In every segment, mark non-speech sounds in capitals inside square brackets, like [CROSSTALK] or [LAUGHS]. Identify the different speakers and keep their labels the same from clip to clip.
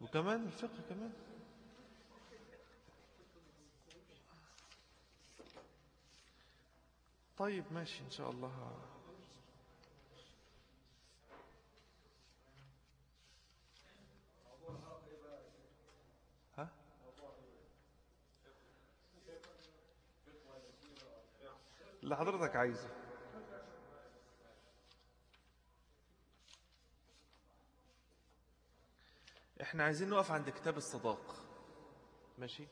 Speaker 1: وكمان الفقه كمان. طيب ماشي إن شاء الله ها اللي حضرتك عايزه. إحنا عايزين نقف عند كتاب الصداق. ماشي؟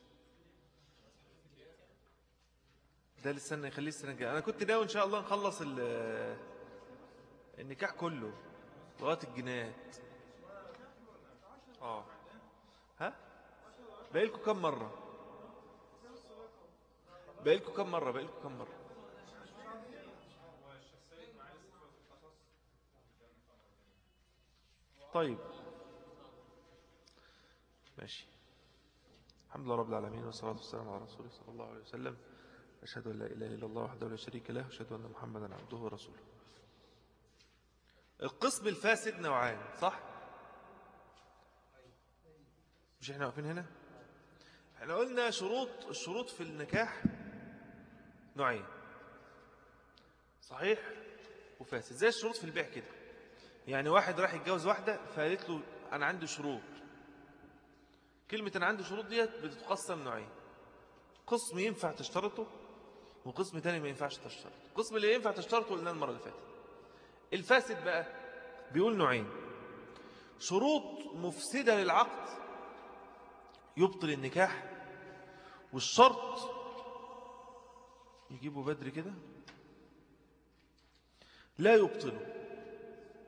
Speaker 1: ده لسه يخليه السنة الجاية أنا كنت ناوي إن شاء الله نخلص النكاح كله. لغاية الجنات. آه. ها؟ بقالكم كم مرة؟ بقالكم كم مرة؟ بقالكم كم مرة؟ طيب. ماشي. الحمد لله رب العالمين والصلاة والسلام على رسوله صلى الله عليه وسلم. أشهد أن لا إله إلا الله وحده لا شريك له أشهد أن محمدا عبده ورسوله. القسم الفاسد نوعان صح؟ مش إحنا واقفين هنا؟ إحنا قلنا شروط الشروط في النكاح نوعين. صحيح وفاسد زي الشروط في البيع كده. يعني واحد راح يتجوز واحدة فقالت له أنا عندي شروط. كلمة أنا عندي شروط ديت بتتقسم نوعين. قسم ينفع تشترطه وقسم تاني ما ينفعش تشترط القسم اللي ينفع تشترطه قلنا المرة اللي فاتت. الفاسد بقى بيقول نوعين. شروط مفسدة للعقد يبطل النكاح والشرط يجيبه بدري كده لا يبطله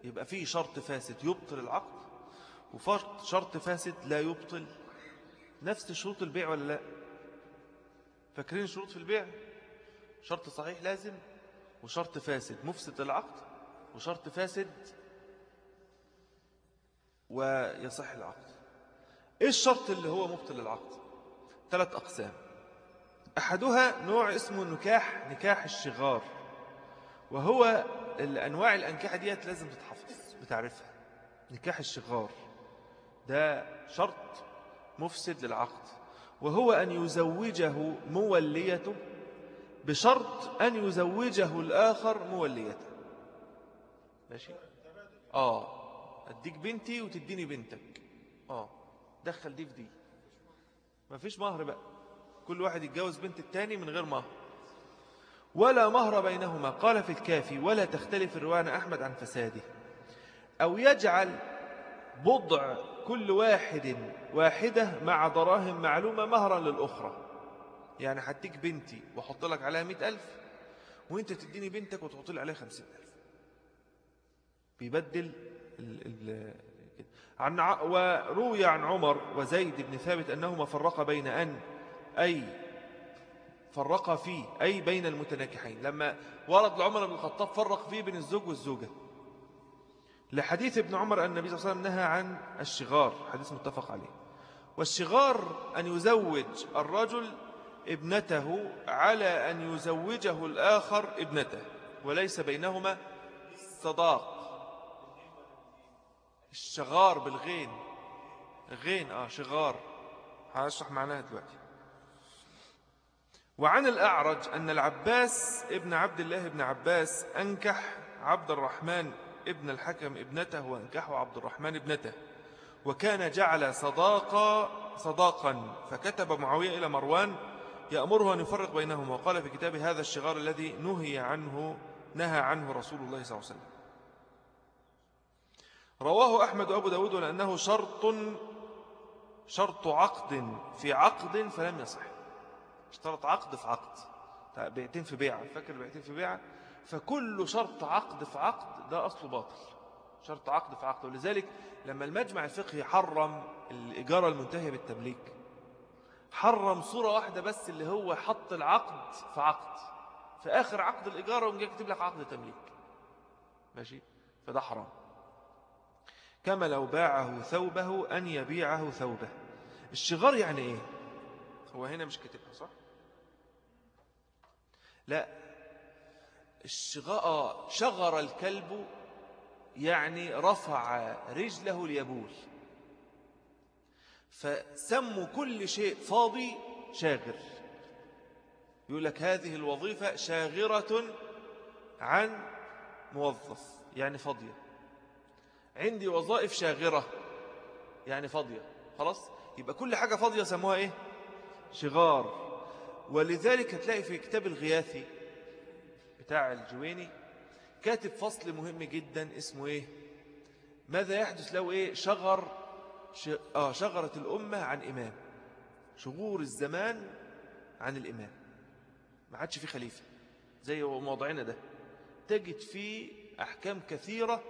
Speaker 1: يبقى فيه شرط فاسد يبطل العقد وفرط شرط فاسد لا يبطل نفس شروط البيع ولا لا؟ فاكرين شروط في البيع؟ شرط صحيح لازم وشرط فاسد مفسد العقد وشرط فاسد ويصح العقد. إيه الشرط اللي هو مبطل العقد ثلاث أقسام. أحدها نوع اسمه نكاح نكاح الشغار وهو الأنواع الأنكحة ديت لازم تتحفظ بتعرفها. نكاح الشغار ده شرط مفسد للعقد وهو أن يزوجه موليته بشرط أن يزوجه الآخر موليته. ماشي؟ آه. أديك بنتي وتديني بنتك. آه. دخل دي في دي. ما فيش مهر بقى. كل واحد يتجوز بنت التاني من غير مهر. ولا مهر بينهما. قال في الكافي ولا تختلف الروان أحمد عن فساده. أو يجعل بضع كل واحد واحدة مع دراهم معلومة مهرا للأخرى. يعني هديك بنتي وحط لك عليها مئة ألف وأنت تديني بنتك وتحط لي عليها خمسين ألف. بيبدل ال ال عن وروي عن عمر وزيد بن ثابت أنهما فرق بين أن أي فرق فيه أي بين المتناكحين. لما ورد لعمر بن الخطاب فرق فيه بين الزوج والزوجة. لحديث ابن عمر أن النبي صلى الله عليه وسلم نهى عن الشغار حديث متفق عليه. والشغار أن يزوج الرجل ابنته على أن يزوجه الآخر ابنته وليس بينهما صداق. الشغار بالغين. غين آه شغار. هشرح معناها دلوقتي. وعن الأعرج أن العباس ابن عبد الله ابن عباس أنكح عبد الرحمن ابن الحكم ابنته وأنكحه عبد الرحمن ابنته وكان جعل صداقا صداقا فكتب معاوية إلى مروان يأمره أن يفرق بينهما وقال في كتاب هذا الشغار الذي نهي عنه نهى عنه رسول الله صلى الله عليه وسلم. رواه أحمد وأبو داود لأنه شرط شرط عقد في عقد فلم يصح. اشترط عقد في عقد. بيعتين في بيعة. فاكر بيعتين في بيعة؟ فكل شرط عقد في عقد ده أصله باطل. شرط عقد في عقد. ولذلك لما المجمع الفقهي حرم الإجارة المنتهية بالتمليك حرم صورة واحدة بس اللي هو حط العقد في عقد. في آخر عقد الإجارة ونجي يكتب لك عقد تمليك. ماشي؟ فده حرام. كما لو باعه ثوبه أن يبيعه ثوبه. الشغار يعني إيه؟ هو هنا مش كاتبها صح؟ لا. شغر الكلب يعني رفع رجله ليبول. فسموا كل شيء فاضي شاغر. يقول لك هذه الوظيفة شاغرة عن موظف يعني فاضية. عندي وظائف شاغرة يعني فاضية. خلاص؟ يبقى كل حاجة فاضية سموها إيه؟ شغار. ولذلك هتلاقي في كتاب الغياثي بتاع الجويني كاتب فصل مهم جدا اسمه إيه؟ ماذا يحدث لو إيه؟ شغر آه شغرت الأمة عن إمام. شغور الزمان عن الإمام. ما عادش في خليفة. زي موضعنا ده. تجد فيه أحكام كثيرة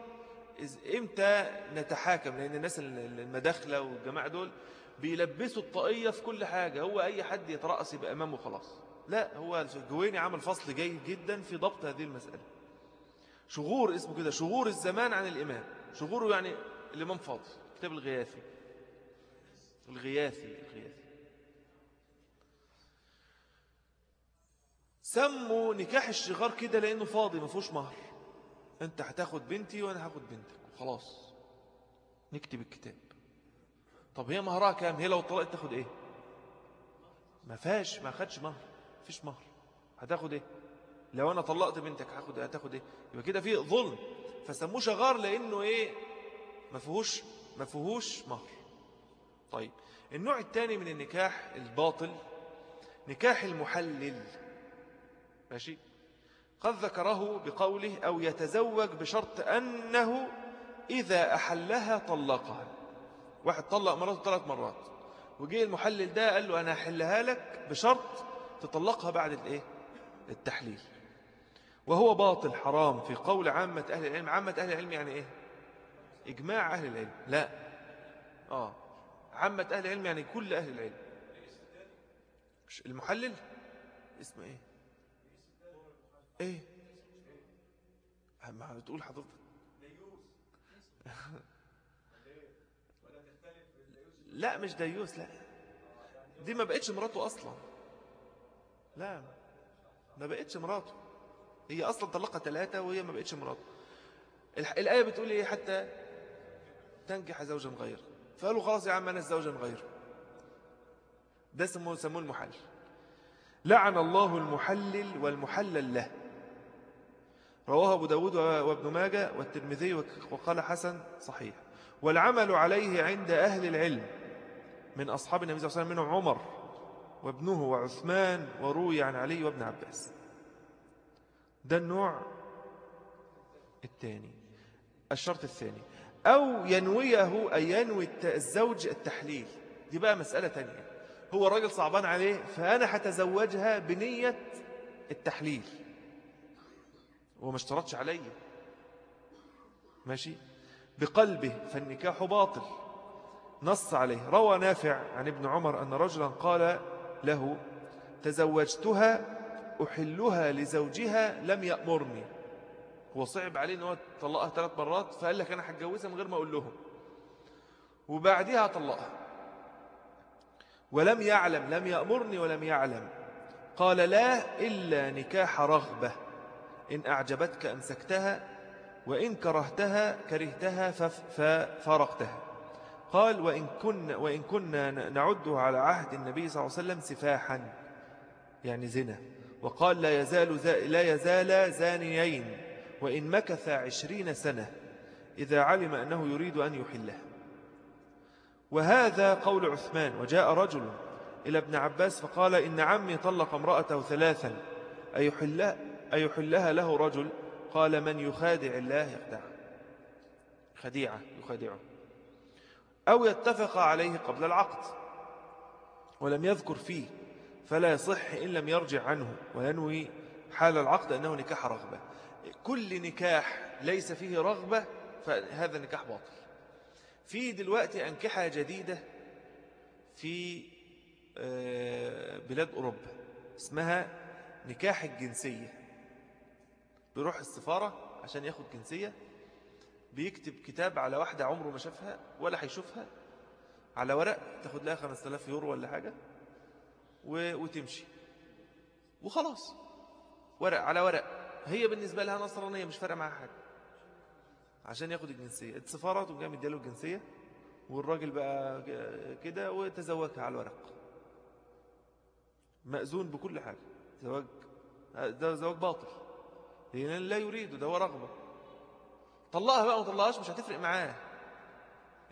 Speaker 1: إمتى نتحاكم؟ لأن الناس المداخلة والجماعة دول بيلبسوا الطاقية في كل حاجة. هو أي حد يترأس يبقى أمامه خلاص لا هو الجويني عمل فصل جيد جدا في ضبط هذه المسألة. شغور اسمه كده شغور الزمان عن الإمام. شغوره يعني الإمام فاضي كتاب الغياثي. الغياثي الغياثي. سموا نكاح الشغار كده لأنه فاضي ما فيهوش مهر. أنت هتاخد بنتي وأنا هاخد بنتك وخلاص. نكتب الكتاب. طب هي مهرها كام؟ هي لو طلقت تاخد إيه؟ ما فيهاش ما خدش مهر فيش مهر. هتاخد إيه؟ لو أنا طلقت بنتك هاخد هتاخد إيه؟ يبقى كده في ظلم. فسموه شغار لأنه إيه؟ ما فيهوش ما فيهوش مهر. طيب النوع الثاني من النكاح الباطل نكاح المحلل. ماشي؟ قد ذكره بقوله أو يتزوج بشرط أنه إذا أحلها طلقها. واحد طلق مراته ثلاث مرات. وجي المحلل ده قال له أنا أحلها لك بشرط تطلقها بعد الإيه؟ التحليل. وهو باطل حرام في قول عامة أهل العلم. عامة أهل العلم يعني إيه؟ إجماع أهل العلم. لا. آه. عامة أهل العلم يعني كل أهل العلم. المحلل؟ اسمه إيه؟ إيه؟ ما بتقول حضرتك. [LAUGHS] لا مش ديوس لا. دي ما بقتش مراته أصلا. لا ما بقتش مراته. هي أصلا طلقها ثلاثة وهي ما بقتش مراته. الآية بتقول إيه؟ حتى تنكح زوجا غيره. فقالوا خلاص يا عم أنا الزوجا غيره. ده سموه سموه المحلل. لعن الله المحلل والمحلل له. رواه أبو داود وابن ماجة والترمذي وقال حسن صحيح. والعمل عليه عند أهل العلم. من أصحاب النبي صلى الله عليه وسلم منهم عمر وابنه وعثمان وروي عن علي وابن عباس. ده النوع الثاني الشرط الثاني. أو ينويه أن ينوي الزوج التحليل. دي بقى مسألة تانية. هو الراجل صعبان عليه فأنا هتزوجها بنية التحليل. وما اشترطش علي ماشي؟ بقلبه فالنكاح باطل. نص عليه. روى نافع عن ابن عمر أن رجلا قال له تزوجتها أحلها لزوجها لم يأمرني. هو صعب عليه أنه طلقها ثلاث مرات فقال لك أنا هتجوزها من غير ما أقول لهم. وبعدها طلقها. ولم يعلم لم يأمرني ولم يعلم. قال لا إلا نكاح رغبة. إن أعجبتك أمسكتها وإن كرهتها كرهتها ففرقتها قال وإن كنا, وإن كنا نعده على عهد النبي صلى الله عليه وسلم سفاحا يعني زنا. وقال لا يزال, لا يزال زانيين وإن مكث عشرين سنة إذا علم أنه يريد أن يحله. وهذا قول عثمان وجاء رجل إلى ابن عباس فقال إن عمي طلق امرأته ثلاثا أيحلها, أيحلها له رجل؟ قال من يخادع الله يخدعه. خديعة يخادعه. أو يتفق عليه قبل العقد ولم يذكر فيه فلا يصح إن لم يرجع عنه وينوي حال العقد أنه نكاح رغبة. كل نكاح ليس فيه رغبة فهذا نكاح باطل. في دلوقتي أنكحة جديدة في آه، بلاد أوروبا اسمها نكاح الجنسية. بيروح السفارة عشان ياخد جنسية بيكتب كتاب على واحدة عمره ما شافها ولا هيشوفها على ورق تاخد لها 5000 يورو ولا حاجة وتمشي. وخلاص. ورق على ورق. هي بالنسبة لها نصرانية مش فارقة معها حاجة. عشان ياخد الجنسية. السفارة وجاء مدياله الجنسية والراجل بقى كده وتزوجها على الورق. مأذون بكل حاجة. زواج ده زواج باطل. لأن لا يريد ده هو رغبة. طلقها بقى وطلقهاش مش هتفرق معاه.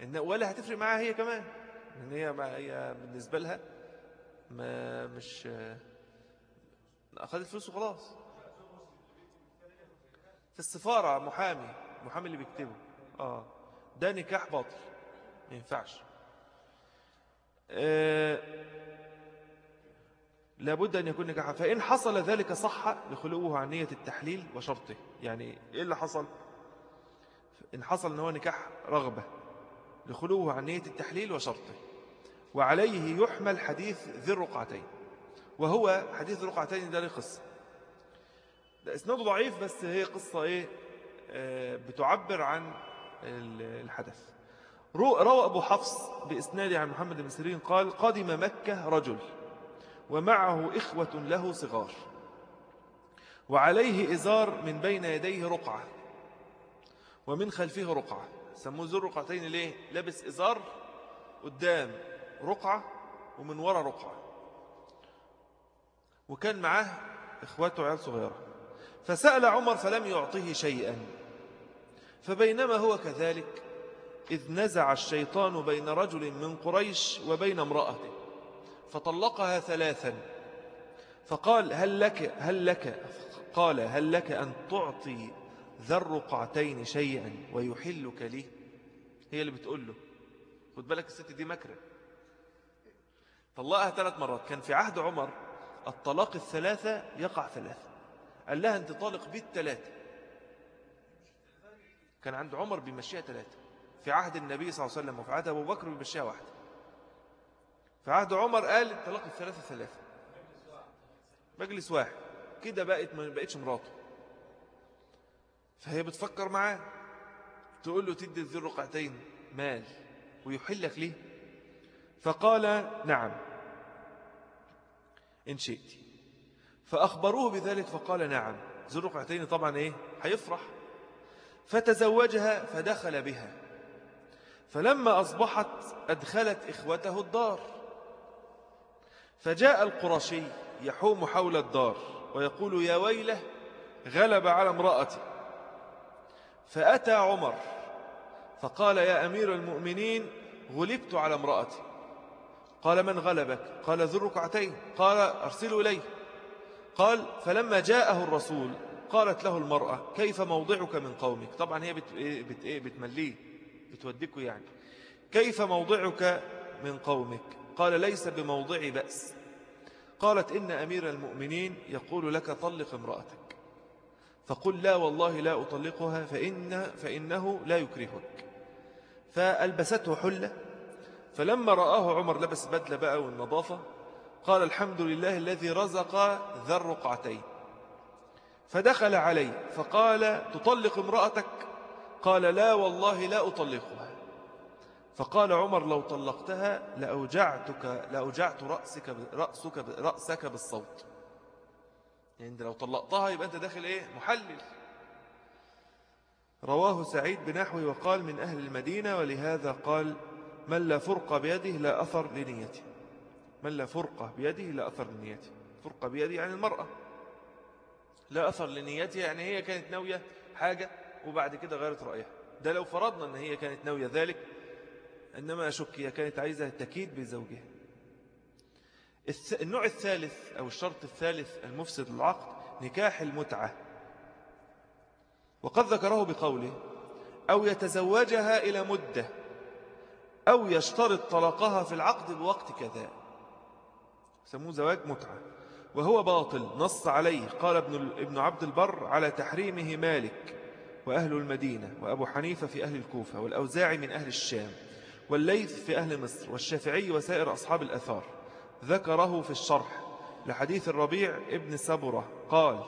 Speaker 1: إن ولا هتفرق معاه هي كمان. إن هي, ما هي بالنسبة لها ما مش أخذت فلوس وخلاص. في السفارة محامي محامي اللي بيكتبه. آه. ده نكاح باطل ما ينفعش. آه لابد أن يكون نكاحا فإن حصل ذلك صح لخلوه عن نية التحليل وشرطه. يعني إيه اللي حصل؟ إن حصل أنه نكاح رغبة لخلوه عن نية التحليل وشرطه. وعليه يحمل حديث ذي الرقعتين. وهو حديث الرقعتين ده قصة. ده إسناده ضعيف بس هي قصة إيه؟ آه بتعبر عن الحدث. روى أبو حفص بإسناده عن محمد بن سيرين قال قدم مكة رجل ومعه إخوة له صغار وعليه إزار من بين يديه رقعة. ومن خلفه رقعة. سموه ذو الرقعتين ليه؟ لبس إزار قدام رقعة ومن وراء رقعة. وكان معاه إخواته عيال صغيرة. فسأل عمر فلم يعطيه شيئا. فبينما هو كذلك إذ نزع الشيطان بين رجل من قريش وبين امرأته فطلقها ثلاثا. فقال هل لك هل لك قال هل لك أن تعطي ذا الرقعتين شيئا ويحلك لي. هي اللي بتقول له خد بالك الست دي مكرة. طلقها ثلاث مرات. كان في عهد عمر الطلاق الثلاثة يقع ثلاثة. قال لها أنت طالق بيت ثلاثة. كان عند عمر بيمشيها ثلاثة. في عهد النبي صلى الله عليه وسلم وفي عهد أبو بكر بيمشيها واحدة. في عهد عمر قال الطلاق الثلاثة ثلاثة. مجلس واحد. كده بقت ما بقتش مراته. فهي بتفكر معاه تقول له تدي الذي الرقعتين مال ويحلك ليه؟ فقال نعم إن شئت. فأخبروه بذلك فقال نعم ذي الرقعتين طبعا إيه؟ هيفرح. فتزوجها فدخل بها. فلما أصبحت أدخلت إخوته الدار. فجاء القرشي يحوم حول الدار ويقول يا ويله غلب على امرأتي. فأتى عمر فقال يا أمير المؤمنين غلبت على امرأتي. قال من غلبك؟ قال ذو الركعتين قال أرسلوا إليه. قال فلما جاءه الرسول قالت له المرأة كيف موضعك من قومك؟ طبعا هي بت... بت... بتمليه بتوديكوا يعني. كيف موضعك من قومك؟ قال ليس بموضع بأس. قالت إن أمير المؤمنين يقول لك طلق امرأتك. فقل لا والله لا أطلقها فإن فإنه لا يكرهك. فألبسته حلة فلما رآه عمر لبس بدلة بقى والنظافة قال الحمد لله الذي رزق ذا الرقعتين. فدخل عليه فقال تطلق امرأتك؟ قال لا والله لا أطلقها. فقال عمر لو طلقتها لأوجعتك لأوجعت رأسك رأسك رأسك بالصوت. يعني لو طلقتها يبقى أنت داخل إيه؟ محلل. رواه سعيد بنحوه وقال من أهل المدينة ولهذا قال من لا فرق بيده لا أثر لنيته. من لا فرقة بيده لا أثر لنيته. فرقة بيده يعني المرأة. لا أثر لنيته يعني هي كانت ناوية حاجة وبعد كده غيرت رأيها. ده لو فرضنا أن هي كانت ناوية ذلك إنما أشك هي كانت عايزة تكيد بزوجها. النوع الثالث أو الشرط الثالث المفسد للعقد نكاح المتعة. وقد ذكره بقوله أو يتزوجها إلى مدة أو يشترط طلاقها في العقد بوقت كذا. سموه زواج متعة. وهو باطل نص عليه. قال ابن ابن عبد البر على تحريمه مالك وأهل المدينة وأبو حنيفة في أهل الكوفة والأوزاعي من أهل الشام والليث في أهل مصر والشافعي وسائر أصحاب الأثار. ذكره في الشرح لحديث الربيع ابن سبرة قال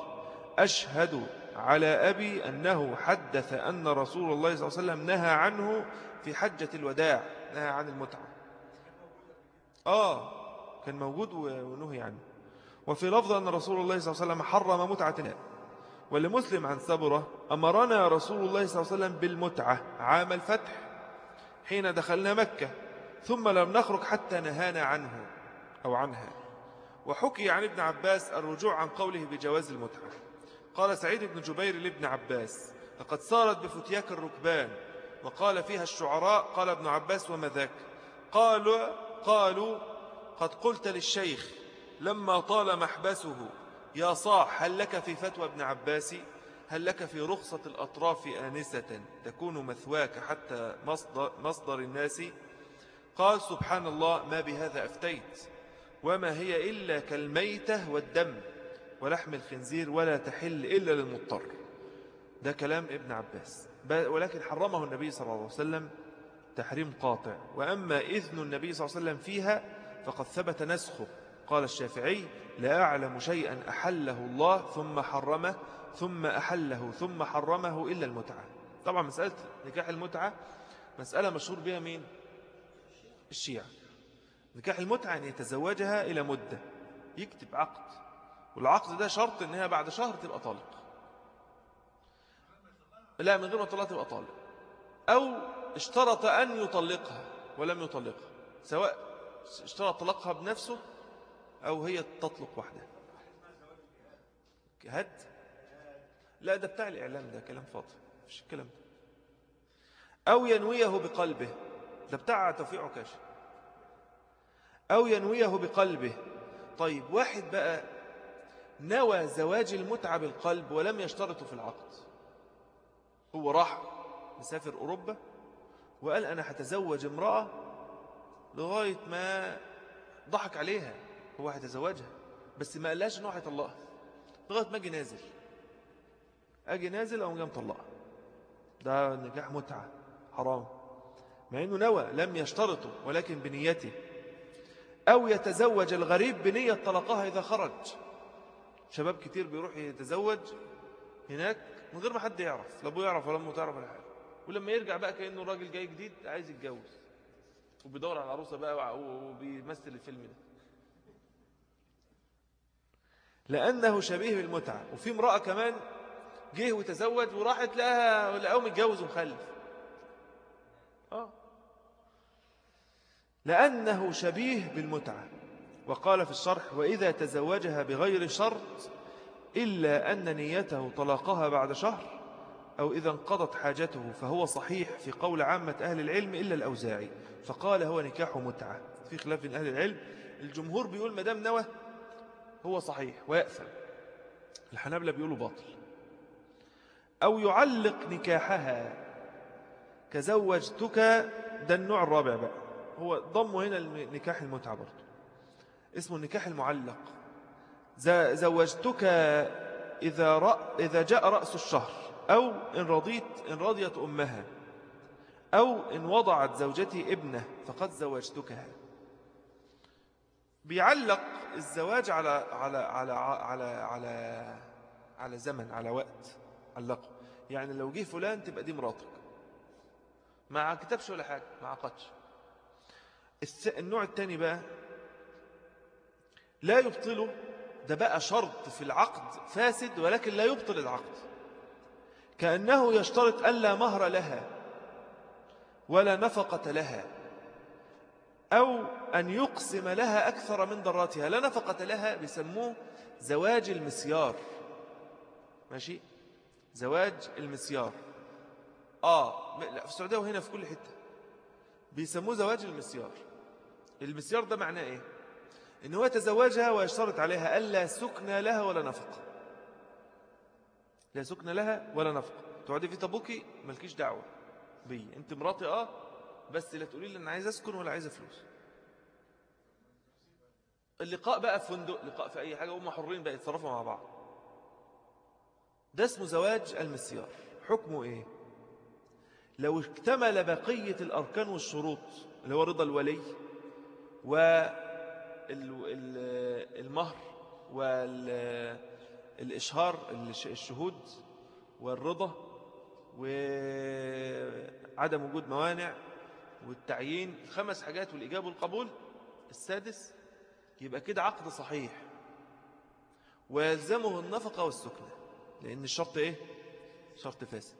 Speaker 1: أشهد على أبي أنه حدث أن رسول الله صلى الله عليه وسلم نهى عنه في حجة الوداع نهى عن المتعة. آه كان موجود ونهي عنه. وفي لفظ أن رسول الله صلى الله عليه وسلم حرم متعة ولمسلم عن سبرة أمرنا رسول الله صلى الله عليه وسلم بالمتعة عام الفتح حين دخلنا مكة ثم لم نخرج حتى نهانا عنه. أو عنها. وحكي عن ابن عباس الرجوع عن قوله بجواز المتعة. قال سعيد بن جبير لابن عباس لقد صارت بفتياك الركبان وقال فيها الشعراء قال ابن عباس وما ذاك؟ قالوا, قالوا قد قلت للشيخ لما طال محبسه يا صاح هل لك في فتوى ابن عباس؟ هل لك في رخصة الأطراف آنسة تكون مثواك حتى مصدر, مصدر الناس؟ قال سبحان الله ما بهذا أفتيت. وما هي إلا كالميتة والدم ولحم الخنزير ولا تحل إلا للمضطر. ده كلام ابن عباس. ولكن حرمه النبي صلى الله عليه وسلم تحريم قاطع. وأما إذن النبي صلى الله عليه وسلم فيها فقد ثبت نسخه. قال الشافعي لا أعلم شيئا أحله الله ثم حرمه ثم أحله ثم حرمه إلا المتعة. طبعا مسألة نكاح المتعة مسألة مشهور بها مين؟ الشيعة. نكاح المتعة أن يتزوجها إلى مدة. يكتب عقد. والعقد ده شرط أنها بعد شهر تبقى طالق. لا من غير ما طلقها تبقى طالق. أو اشترط أن يطلقها ولم يطلقها. سواء اشترط طلقها بنفسه أو هي تطلق وحدها. هد. لا ده بتاع الإعلام ده كلام فاضي. مش الكلام ده. أو ينويه بقلبه. ده بتاع توفيق عكاش أو ينويه بقلبه. طيب واحد بقى نوى زواج المتعة بالقلب ولم يشترط في العقد. هو راح مسافر أوروبا وقال أنا هتزوج امرأة لغاية ما ضحك عليها هو هيتزوجها بس ما قالهاش انه هيطلقها لغاية ما أجي نازل. أجي نازل أو جاي مطلقها. ده نجاح متعة حرام. مع إنه نوى لم يشترطه ولكن بنيته. أو يتزوج الغريب بنية طلقها إذا خرج. شباب كتير بيروح يتزوج هناك من غير ما حد يعرف لا أبوه يعرف ولا أمه تعرف ولا حاجة. ولما يرجع بقى كأنه راجل جاي جديد عايز يتجوز. وبيدور على عروسة بقى وبيمثل الفيلم ده. لأنه شبيه بالمتعة. وفي امرأة كمان جه وتزوج وراحت لها لقاه متجوز ومخلف لأنه شبيه بالمتعة. وقال في الشرح وإذا تزوجها بغير شرط إلا أن نيته طلاقها بعد شهر أو إذا انقضت حاجته فهو صحيح في قول عامة أهل العلم إلا الأوزاعي. فقال هو نكاح متعة. في خلاف من أهل العلم الجمهور بيقول مدام نوى هو صحيح ويأثم. الحنابلة بيقولوا باطل. أو يعلق نكاحها كزوجتك ده النوع الرابع بقى. هو ضمه هنا النكاح المتعة برضه. اسمه النكاح المعلق. زوجتك إذا, رأ إذا جاء رأس الشهر أو إن رضيت إن رضيت أمها أو إن وضعت زوجتي ابنه فقد زوجتكها. بيعلق الزواج على على على على على على زمن على وقت علقه. يعني لو جه فلان تبقى دي مراتك. ما كتبش ولا حاجة ما عقدش. النوع الثاني بقى لا يبطله ده بقى شرط في العقد فاسد ولكن لا يبطل العقد. كأنه يشترط ألا مهر لها ولا نفقة لها أو أن يقسم لها أكثر من ضراتها. لا نفقة لها بيسموه زواج المسيار. ماشي؟ زواج المسيار. آه لا في السعودية وهنا في كل حتة. بيسموه زواج المسيار. المسيار ده معناه إيه؟ إن هو يتزوجها ويشترط عليها ألا سكن لها ولا نفقة. لا سكن لها ولا نفقة. تقعدي في طبوكي ملكيش دعوة بي أنت مراتي آه بس لا تقولي لي أنا عايز أسكن ولا عايز فلوس. اللقاء بقى في فندق لقاء في أي حاجة هم حرين بقى يتصرفوا مع بعض. ده اسمه زواج المسيار. حكمه إيه؟ لو اكتمل بقية الأركان والشروط اللي هو رضا الولي والمهر والإشهار الشهود والرضا وعدم وجود موانع والتعيين خمس حاجات والإجابة والقبول. السادس يبقى كده عقد صحيح. ويلزمه النفقة والسكنة. لأن الشرط إيه؟ شرط فاسد.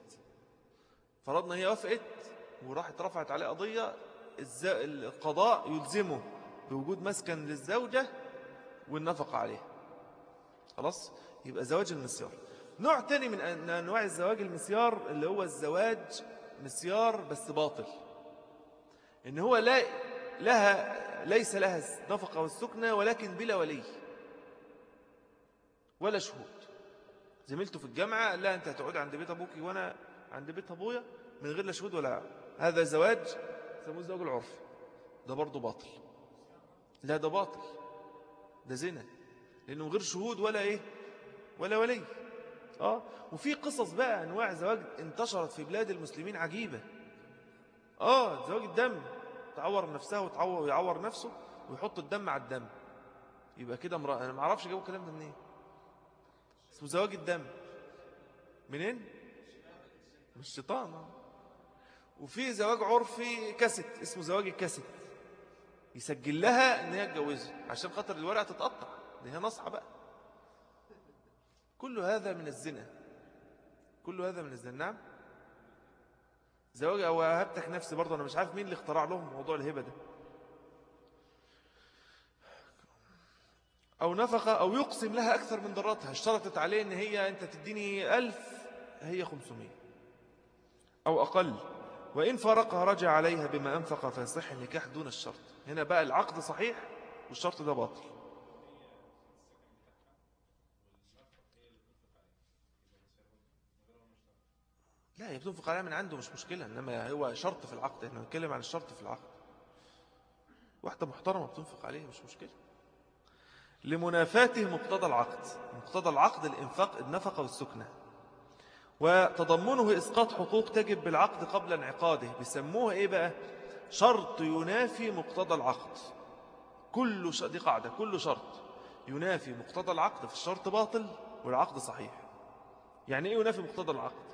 Speaker 1: فرضنا هي وافقت وراحت رفعت عليه قضية القضاء يلزمه بوجود مسكن للزوجة والنفقة عليه. خلاص؟ يبقى زواج المسيار. نوع تاني من أنواع الزواج المسيار اللي هو الزواج مسيار بس باطل. إن هو لا لها ليس لها نفقة والسكنة ولكن بلا ولي. ولا شهود. زميلته في الجامعة لا أنت هتقعد عند بيت أبوكي وأنا عند بيت أبويا من غير لا شهود ولا هذا زواج سموه الزواج العرفي ده برضه باطل. لا ده باطل. ده زنا. لأنه غير شهود ولا إيه؟ ولا ولي. آه. وفي قصص بقى أنواع زواج انتشرت في بلاد المسلمين عجيبة. آه زواج الدم. تعور نفسها وتعور ويعور نفسه ويحط الدم على الدم. يبقى كده امرأة. أنا ما أعرفش جابوا الكلام ده منين. اسمه زواج الدم. منين؟ من الشيطان آه. وفي زواج عرفي كاسيت اسمه زواج الكاسيت. يسجل لها إن هي تجوزه عشان خاطر الورقة تتقطع. ان هي نصحى بقى. كل هذا من الزنا. كل هذا من الزنا. نعم. زواج أو هبتك نفسي برضه أنا مش عارف مين اللي اخترع لهم موضوع الهبة ده. أو نفقه أو يقسم لها أكثر من ضراتها اشترطت عليه إن هي أنت تديني ألف هي خمسمية. أو أقل. وإن فرقها رجع عليها بما أنفق فيصح النكاح دون الشرط. هنا بقى العقد صحيح والشرط ده باطل. لا هي بتنفق عليها من عنده مش مشكلة إنما هو شرط في العقد. إحنا بنتكلم عن الشرط في العقد. واحدة محترمة بتنفق عليه مش مشكلة. لمنافاته مقتضى العقد. مقتضى العقد الإنفاق النفقة والسكنة. وتضمنه إسقاط حقوق تجب بالعقد قبل انعقاده. بيسموها إيه بقى؟ شرط ينافي مقتضى العقد. كل ش... دي قاعدة. كل شرط ينافي مقتضى العقد في الشرط باطل والعقد صحيح. يعني إيه ينافي مقتضى العقد؟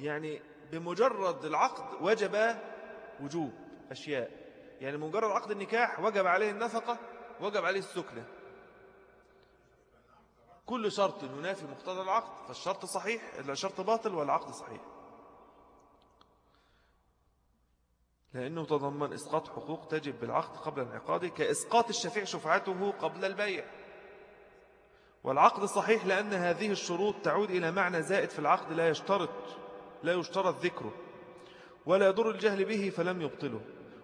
Speaker 1: يعني بمجرد العقد وجب وجوب أشياء. يعني مجرد عقد النكاح وجب عليه النفقة وجب عليه السكنة. كل شرط ينافي مقتضى العقد فالشرط صحيح الشرط باطل والعقد صحيح. لأنه تضمن إسقاط حقوق تجب بالعقد قبل انعقاده كإسقاط الشفيع شفعته قبل البيع. والعقد صحيح لأن هذه الشروط تعود إلى معنى زائد في العقد لا يشترط لا يشترط ذكره ولا يضر الجهل به فلم يبطله.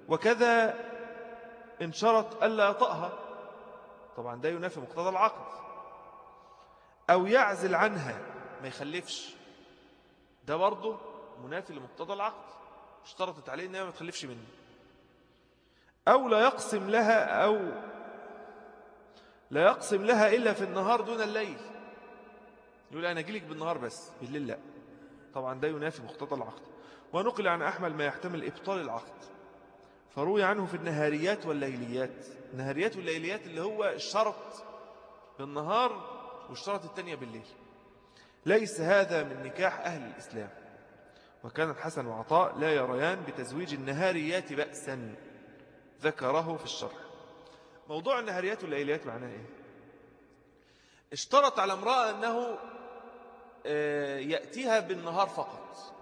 Speaker 1: وكذا إن شرط ألا يطأها طبعا ده ينافي مقتضى العقد. أو يعزل عنها. ما يخلفش. ده برضه منافي لمقتضى العقد. اشترطت عليه إنها ما تخلفش منه. أو لا يقسم لها أو لا يقسم لها إلا في النهار دون الليل. يقول أنا أجيلك بالنهار بس بالليل لا. طبعا ده ينافي مقتضى العقد. ونقل عن أحمد ما يحتمل إبطال العقد. فروي عنه في النهاريات والليليات. النهاريات والليليات اللي هو الشرط بالنهار والشرط الثانية بالليل. ليس هذا من نكاح أهل الإسلام. وكان الحسن وعطاء لا يريان بتزويج النهاريات بأسا. ذكره في الشرح. موضوع النهاريات والليليات معناه إيه؟ اشترط على امرأة أنه آه، يأتيها بالنهار فقط.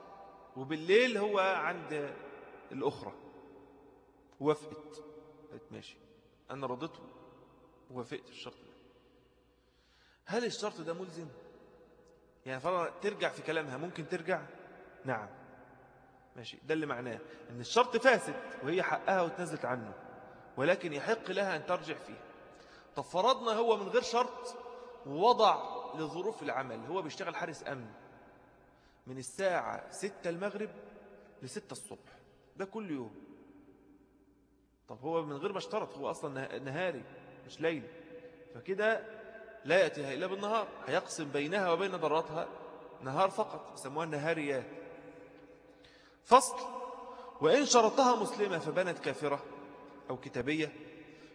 Speaker 1: وبالليل هو عند الأخرى. وافقت. قالت ماشي. أنا رضيته ووافقت الشرط. هل الشرط ده ملزم؟ يعني فرضا ترجع في كلامها ممكن ترجع؟ نعم. ماشي. ده اللي معناه إن الشرط فاسد وهي حقها وتنزلت عنه ولكن يحق لها أن ترجع فيه. طب فرضنا هو من غير شرط ووضع لظروف العمل هو بيشتغل حارس أمن من الساعة ستة المغرب لستة الصبح ده كل يوم. طب هو من غير ما اشترط هو أصلا نهاري مش ليل. فكده لا يأتيها إلا بالنهار. هيقسم بينها وبين ضراتها نهار فقط يسموها النهاريات. فصل. وإن شرطها مسلمة فبنت كافرة أو كتابية.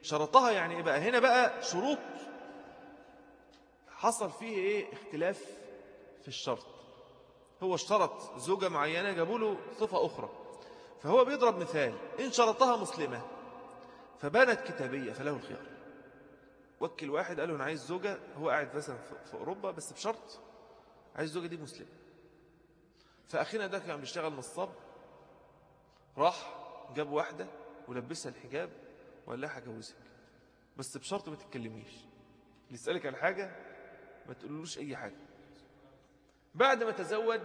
Speaker 1: شرطها يعني إيه بقى؟ هنا بقى شروط. حصل فيه إيه؟ اختلاف في الشرط. هو اشترط زوجة معينة جابوا له صفة أخرى. فهو بيضرب مثال. إن شرطها مسلمة فبنت كتابية فله الخيار. وكل واحد قال له أنا عايز زوجة هو قاعد مثلا في أوروبا بس بشرط عايز الزوجة دي مسلمة. فأخينا ده كان بيشتغل نصاب راح جاب واحدة ولبسها الحجاب وقال لها هجوزك. بس بشرط ما تتكلميش. اللي يسألك على حاجة ما تقولوش أي حاجة. بعد ما تزوج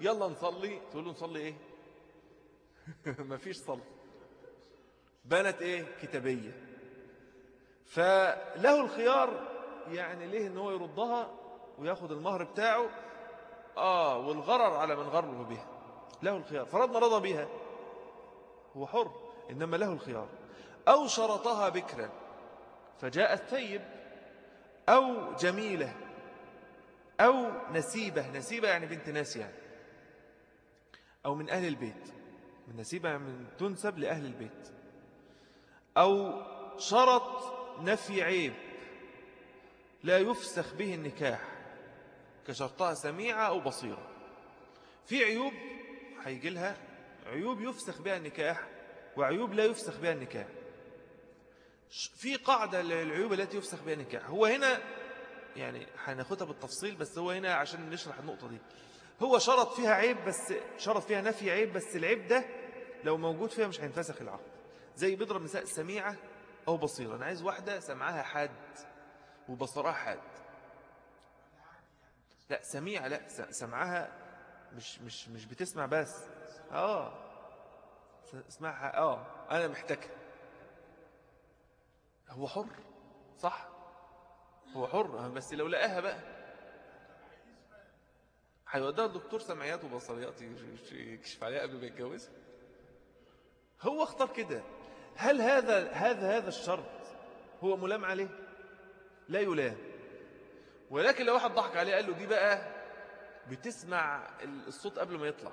Speaker 1: يلا نصلي. تقول له نصلي إيه؟ [LAUGHS] مفيش صلاة. بنت إيه؟ كتابية. فله الخيار يعني ليه إن هو يردها وياخد المهر بتاعه؟ آه والغرر على من غرر بها. له الخيار. فرضنا رضى بها. هو حر إنما له الخيار. أو شرطها بكرا فجاءت ثيب أو جميلة. أو نسيبة. نسيبة يعني بنت ناس يعني. أو من أهل البيت. من نسيبة من تنسب لأهل البيت. أو شرط نفي عيب. لا يفسخ به النكاح كشرطها سميعة أو بصيرة. في عيوب هيجي لها. عيوب يفسخ بها النكاح وعيوب لا يفسخ بها النكاح. في قاعدة للعيوب التي يفسخ بها النكاح. هو هنا يعني هناخدها بالتفصيل بس هو هنا عشان نشرح النقطة دي. هو شرط فيها عيب بس شرط فيها نفي عيب بس العيب ده لو موجود فيها مش هينفسخ العقد. زي بيضرب نساء سميعة أو بصيرة. أنا عايز واحدة سمعها حاد وبصرها حاد. لا سميعة لا سمعها مش مش مش بتسمع بس. آه. اسمعها آه. أنا محتاجها هو حر صح؟ هو حر. بس لو لقاها بقى. هيوديها الدكتور سمعيات وبصريات يكشف عليها قبل ما يتجوزها. هو اختار كده. هل هذا هذا هذا الشرط هو ملام عليه؟ لا يلام. ولكن لو واحد ضحك عليه قال له دي بقى بتسمع الصوت قبل ما يطلع.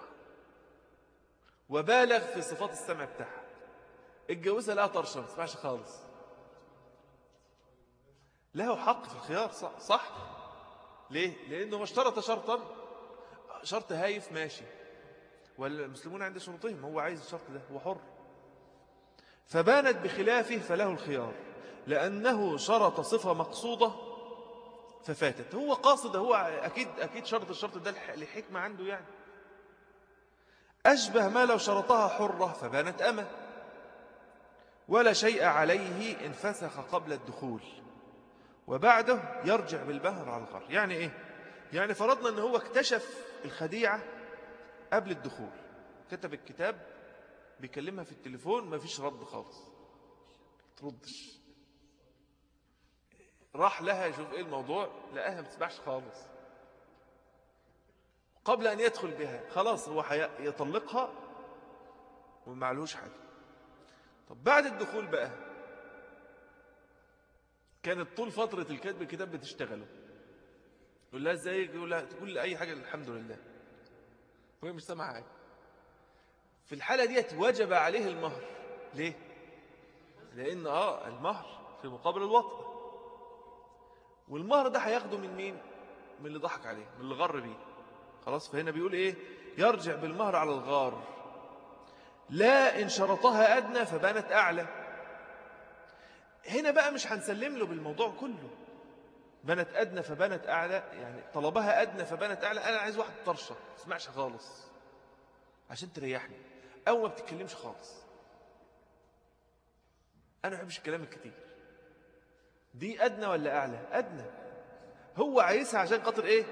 Speaker 1: وبالغ في صفات السمع بتاعها. اتجوزها لا طرشة ما تسمعش خالص. له حق في الخيار صح, صح؟ ليه؟ لأنه ما اشترط شرطا. شرط هايف ماشي. والمسلمون عند شروطهم هو عايز الشرط ده هو حر. فبانت بخلافه فله الخيار. لأنه شرط صفة مقصودة ففاتت. هو قاصد هو أكيد, أكيد شرط الشرط ده لحكمة عنده يعني. أشبه ما لو شرطها حرة فبانت أمة. ولا شيء عليه إن فسخ قبل الدخول. وبعده يرجع بالبهر على الغر. يعني إيه؟ يعني فرضنا أنه هو اكتشف الخديعة قبل الدخول. كتب الكتاب بيكلمها في التليفون ما فيش رد خالص. تردش. راح لها يشوف إيه الموضوع لقاها ما بتسمعش خالص. قبل أن يدخل بها خلاص هو يطلقها ومعلوش حاجة. طب بعد الدخول بقى كانت طول فترة الكتب الكتاب بتشتغله. يقول لها إزاي؟ يقول لها تقول أي حاجة الحمد لله. وهي مش سامعة حاجة. في الحالة ديت وجب عليه المهر. ليه؟ لأن آه المهر في مقابل الوطن. والمهر ده هياخده من مين؟ من اللي ضحك عليه من اللي غر بيه. خلاص فهنا بيقول إيه؟ يرجع بالمهر على الغار. لا إن شرطها أدنى فبانت أعلى. هنا بقى مش هنسلم له بالموضوع كله. بنت أدنى فبنت أعلى يعني طلبها أدنى فبنت أعلى. أنا عايز واحد طرشة ما تسمعش خالص. عشان تريحني. أو ما بتتكلمش خالص. أنا ما بحبش الكلام الكتير. دي أدنى ولا أعلى؟ أدنى. هو عايزها عشان خاطر إيه؟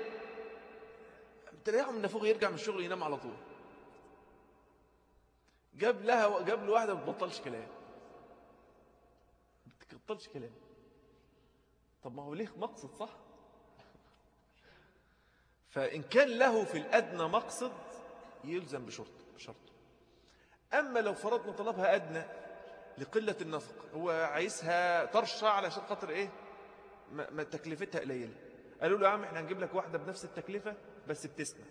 Speaker 1: تريحه من نفوق يرجع من الشغل ينام على طول. جاب لها جاب له واحدة ما بتبطلش كلام. ما بتبطلش كلام. طب ما هو ليه مقصد صح؟ فإن كان له في الأدنى مقصد يلزم بشرط بشرطه أما لو فرضنا طلبها أدنى لقلة النفق هو عايزها ترشى علشان خاطر إيه؟ ما تكلفتها قليلة. قالوا له يا عم إحنا هنجيب لك واحدة بنفس التكلفة بس بتسمع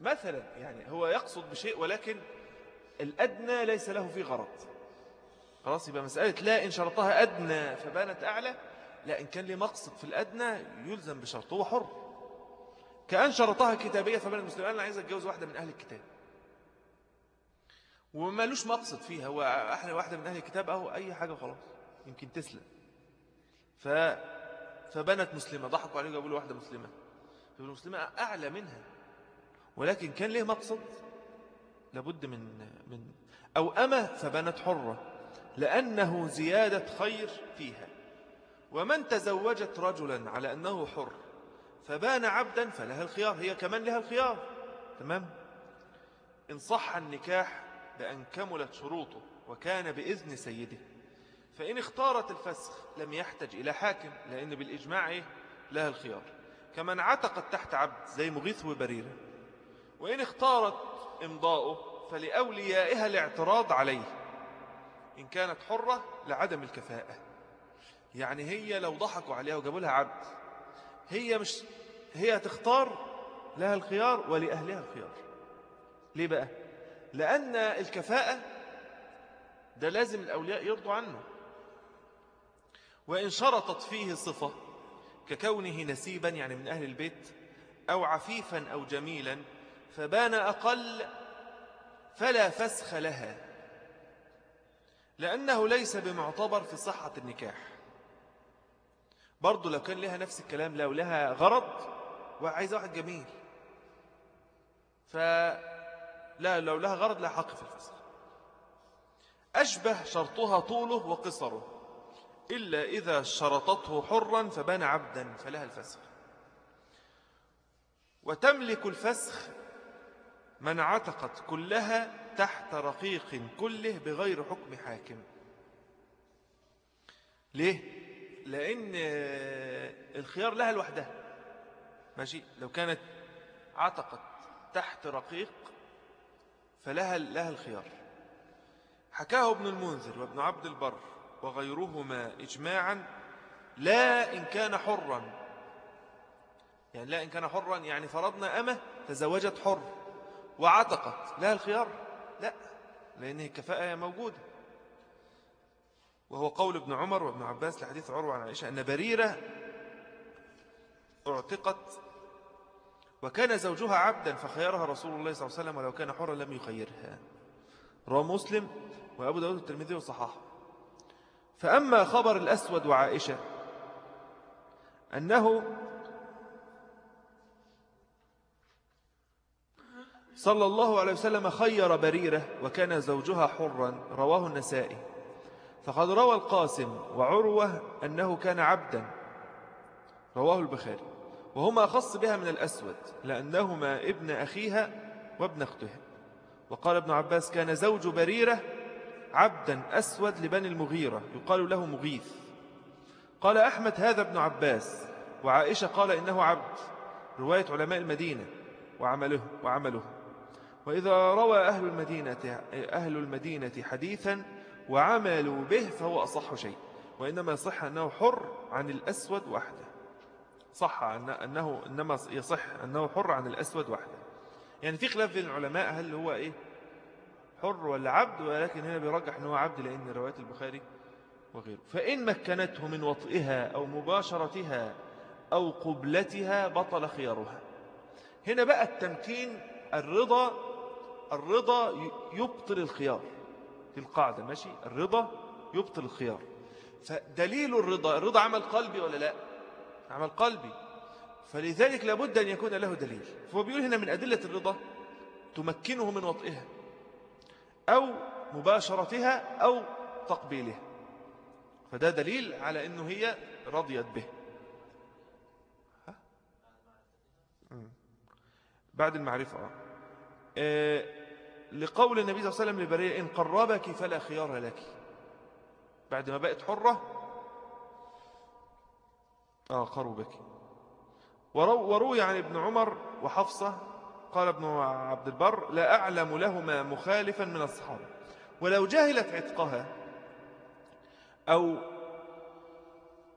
Speaker 1: مثلا يعني هو يقصد بشيء ولكن الأدنى ليس له فيه غرض. خلاص يبقى مسألة لا إن شرطها أدنى فبانت أعلى لا إن كان لي مقصد في الأدنى يلزم بشرط. هو حر. كأن شرطها كتابية فبان المسلمين أنا عايز أتجوز واحدة من أهل الكتاب. وما لوش مقصد فيها هو أحلى واحدة من أهل الكتاب أو أي حاجة خلاص يمكن تسلم. ف... فبنت مسلمة ضحكوا عليه وقالوا واحدة مسلمة. المسلمة أعلى منها ولكن كان ليه مقصد؟ لابد من من أو أما فبنت حرة لأنه زيادة خير فيها. ومن تزوجت رجلا على أنه حر فبان عبدا فلها الخيار هي كمان لها الخيار. تمام؟ إن صح النكاح بأن كملت شروطه وكان بإذن سيده. فإن اختارت الفسخ لم يحتج إلى حاكم لأن بالإجماع إيه؟ لها الخيار. كمن عتقت تحت عبد زي مغيث وبريرة. وإن اختارت إمضاؤه فلأوليائها الاعتراض عليه. إن كانت حرة لعدم الكفاءة. يعني هي لو ضحكوا عليها وجابوا لها عبد هي مش هي تختار لها الخيار ولأهلها الخيار. ليه بقى؟ لأن الكفاءة ده لازم الأولياء يرضوا عنه. وإن شرطت فيه صفة ككونه نسيبا يعني من أهل البيت أو عفيفا أو جميلا فبان أقل فلا فسخ لها لأنه ليس بمعتبر في صحة النكاح. برضو لو كان لها نفس الكلام لو لها غرض وعايزة واحد جميل. فلا لو لها غرض لا حق في الفسخ أشبه شرطها طوله وقصره. إلا إذا شرطته حرا فبان عبدا فلها الفسخ. وتملك الفسخ من عتقت كلها تحت رقيق كله بغير حكم حاكم. ليه؟ لأن الخيار لها لوحدها. ماشي؟ لو كانت عتقت تحت رقيق فلها لها الخيار. حكاه ابن المنذر وابن عبد البر وغيرهما إجماعا لا إن كان حرا. يعني لا إن كان حرا يعني فرضنا أمة تزوجت حر وعتقت لها الخيار؟ لا لأن الكفاءة موجودة. وهو قول ابن عمر وابن عباس لحديث عروة عن عائشة أن بريرة اعتقت وكان زوجها عبدا فخيرها رسول الله صلى الله عليه وسلم ولو كان حرا لم يخيرها. رواه مسلم وأبو داود الترمذي وصححه. فأما خبر الأسود وعائشة أنه صلى الله عليه وسلم خير بريرة وكان زوجها حرا رواه النسائي. فقد روى القاسم وعروة أنه كان عبدا. رواه البخاري. وهما أخص بها من الأسود لأنهما ابن أخيها وابن أختها وقال ابن عباس كان زوج بريرة عبدا أسود لبني المغيرة يقال له مغيث. قال أحمد هذا ابن عباس وعائشة قال إنه عبد. رواية علماء المدينة وعمله, وعمله. وإذا روى أهل المدينة, أهل المدينة حديثا وعملوا به فهو أصح شيء وإنما يصح أنه حر عن الأسود وحده. صح أنه إنما يصح أنه حر عن الأسود وحده. يعني في خلاف بين العلماء هل هو إيه؟ حر ولا عبد؟ ولكن هنا بيرجح أنه عبد لأن رواية البخاري وغيره. فإن مكنته من وطئها أو مباشرتها أو قبلتها بطل خيارها. هنا بقى التمكين الرضا الرضا يبطل الخيار. في القاعدة ماشي؟ الرضا يبطل الخيار. فدليل الرضا الرضا عمل قلبي ولا لا؟ عمل قلبي. فلذلك لابد أن يكون له دليل. فهو بيقول هنا من أدلة الرضا تمكنه من وطئها أو مباشرتها أو تقبيلها. فده دليل على أنه هي رضيت به. بعد المعرفة آه لقول النبي صلى الله عليه وسلم لبرية إن قربك فلا خيار لك. بعد ما بقت حرة آه قربك. وروي عن ابن عمر وحفصة قال ابن عبد البر لا أعلم لهما مخالفا من الصحابة. ولو جهلت عتقها أو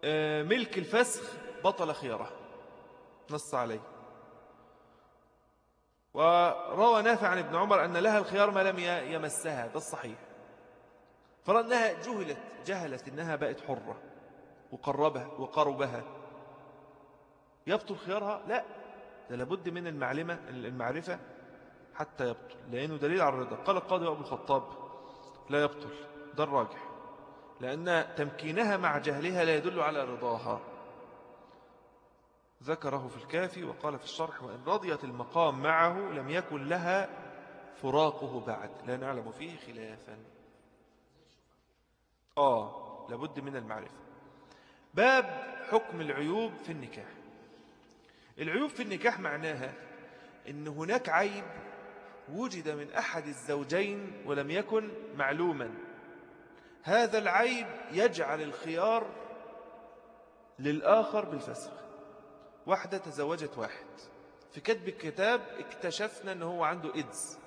Speaker 1: آه، ملك الفسخ بطل خياره. نص عليه. وروى نافع عن ابن عمر أن لها الخيار ما لم يمسها ده الصحيح. فرأنها جهلت جهلت أنها بقت حرة وقربها وقربها. يبطل خيارها؟ لا ده لابد من المعلمة المعرفة حتى يبطل لأنه دليل على الرضا. قال القاضي أبو الخطاب لا يبطل ده الراجح. لأن تمكينها مع جهلها لا يدل على رضاها. ذكره في الكافي وقال في الشرح وإن رضيت المقام معه لم يكن لها فراقه بعد. لا نعلم فيه خلافا. آه لابد من المعرفة. باب حكم العيوب في النكاح. العيوب في النكاح معناها إن هناك عيب وجد من أحد الزوجين ولم يكن معلوما. هذا العيب يجعل الخيار للآخر بالفسخ. واحدة تزوجت واحد. في كتب الكتاب اكتشفنا أنه هو عنده إيدز.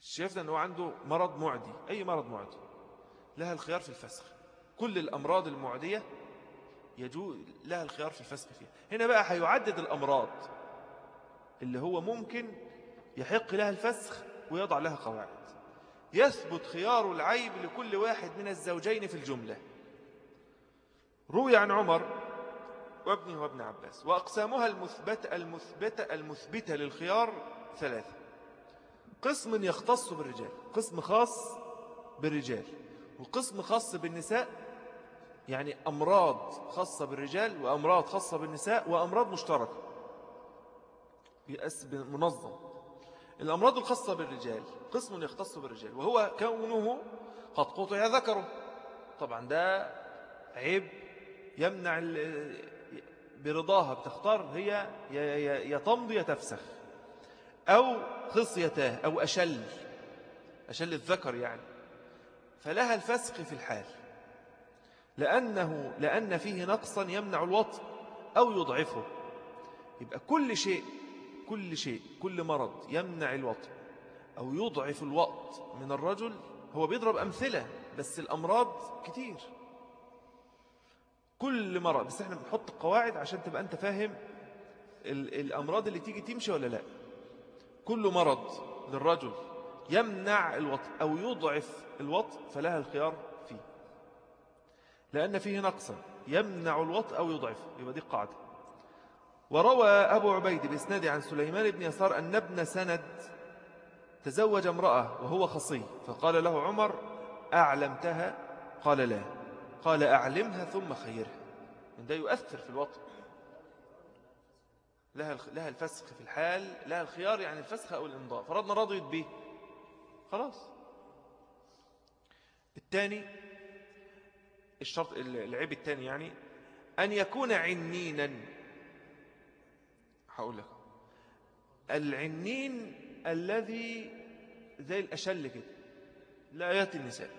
Speaker 1: شفنا أنه عنده مرض معدي. أي مرض معدي؟ لها الخيار في الفسخ. كل الأمراض المعدية يجوز لها الخيار في الفسخ فيها. هنا بقى هيعدد الأمراض اللي هو ممكن يحق لها الفسخ ويضع لها قواعد. يثبت خيار العيب لكل واحد من الزوجين في الجملة. روي عن عمر وابنه وابن عباس وأقسامها المثبتة المثبتة المثبتة للخيار ثلاثة. قسم يختص بالرجال قسم خاص بالرجال وقسم خاص بالنساء يعني أمراض خاصة بالرجال وأمراض خاصة بالنساء وأمراض مشتركة. منظم. الأمراض الخاصة بالرجال قسم يختص بالرجال وهو كونه قد قطع ذكره. طبعا ده عيب يمنع برضاها بتختار هي يتمضي يتفسخ أو خصيته أو أشل أشل الذكر يعني. فلها الفسخ في الحال. لأنه لأن فيه نقصا يمنع الوطن أو يضعفه. يبقى كل شيء كل شيء كل مرض يمنع الوطن أو يضعف الوقت من الرجل هو بيضرب أمثلة بس الأمراض كتير. كل مرض بس إحنا بنحط قواعد عشان تبقى أنت فاهم الأمراض اللي تيجي تمشي ولا لا. كل مرض للرجل يمنع الوطن أو يضعف الوطن فلها الخيار فيه. لأن فيه نقصا يمنع الوطن أو يضعف. يبقى دي قاعدة وروى أبو عبيد بإسناد عن سليمان بن يسار أن ابن سند تزوج امرأة وهو خصي فقال له عمر أعلمتها؟ قال لا. قال أعلمها ثم خيرها. من ده يؤثر في الوطن. لها لها الفسخ في الحال لها الخيار يعني الفسخ أو الإمضاء. فرضنا رضيت به. خلاص. الثاني الشرط العيب الثاني يعني أن يكون عنينا. هقول لك. العنين الذي زي الأشل كده. لا يأتي النساء.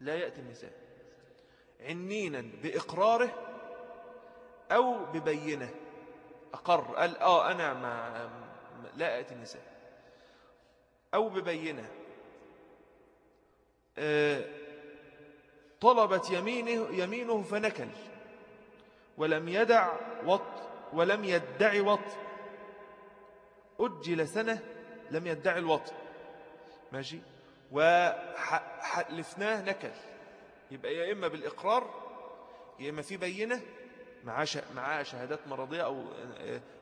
Speaker 1: لا يأتي النساء. عنينا بإقراره أو ببينه. أقر قال آه أنا ما لا أتي النساء. أو ببينه. آه طلبت يمينه, يمينه فنكل ولم يدع وط ولم يدعي وط. أجل سنة لم يدعي الوط. ماشي؟ وحلفناه نكل. يبقى يا إما بالإقرار يا إما في بينة معاه شهادات مرضية أو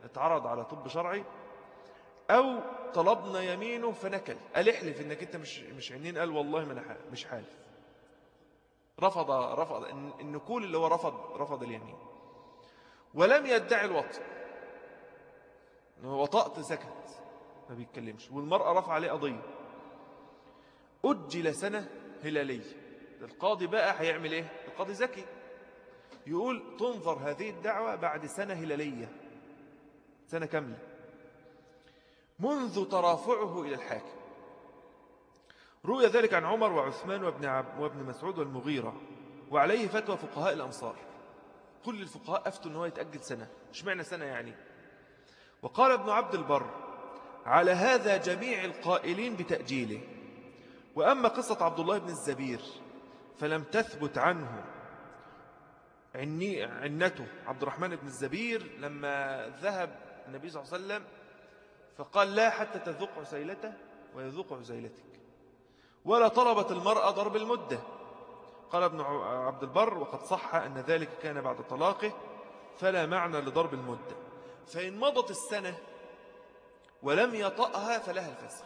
Speaker 1: اتعرض على طب شرعي أو طلبنا يمينه فنكل. قال احلف إنك أنت مش مش عنين قال والله ما أنا مش حالف. رفض رفض النكول اللي هو رفض رفض اليمين. ولم يدعي الوطء وطأت سكت. ما بيتكلمش. والمرأة رفع عليه قضية. أجل سنة هلالية. القاضي بقى هيعمل إيه؟ القاضي ذكي. يقول تنظر هذه الدعوة بعد سنة هلالية. سنة كاملة. منذ ترافعه إلى الحاكم. روي ذلك عن عمر وعثمان وابن, عب وابن مسعود والمغيرة. وعليه فتوى فقهاء الأمصار كل الفقهاء أفتوا أنه يتأجل سنة. مش معنى سنة يعني؟ وقال ابن عبد البر على هذا جميع القائلين بتأجيله. وأما قصة عبد الله بن الزبير فلم تثبت عنه. عنته عبد الرحمن بن الزبير لما ذهب النبي صلى الله عليه وسلم فقال لا حتى تذوق عسيلته ويذوق عسيلتك ولا طلبت المرأة ضرب المدة. قال ابن عبد البر وقد صح أن ذلك كان بعد طلاقه فلا معنى لضرب المدة. فإن مضت السنة ولم يطأها فلها الفسخ.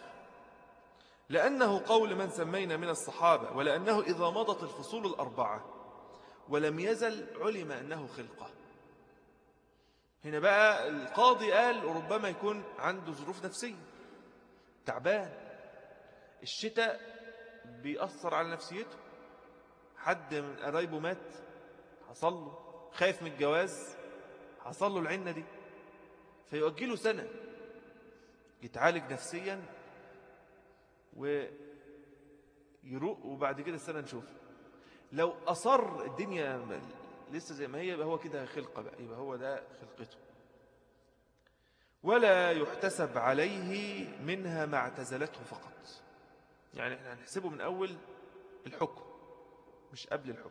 Speaker 1: لأنه قول من سمينا من الصحابة ولأنه إذا مضت الفصول الأربعة ولم يزل علم أنه خلقة. هنا بقى القاضي قال ربما يكون عنده ظروف نفسية تعبان الشتاء بيأثر على نفسيته حد من قرايبه مات حصل له خايف من الجواز حصل له العنة دي فيؤجله سنة يتعالج نفسيا ويروق وبعد كده السنة نشوف. لو أصر الدنيا لسه زي ما هي يبقى هو كده خلقة بقى يبقى هو ده خلقته. ولا يحتسب عليه منها ما اعتزلته فقط. يعني إحنا هنحسبه من أول الحكم مش قبل الحكم.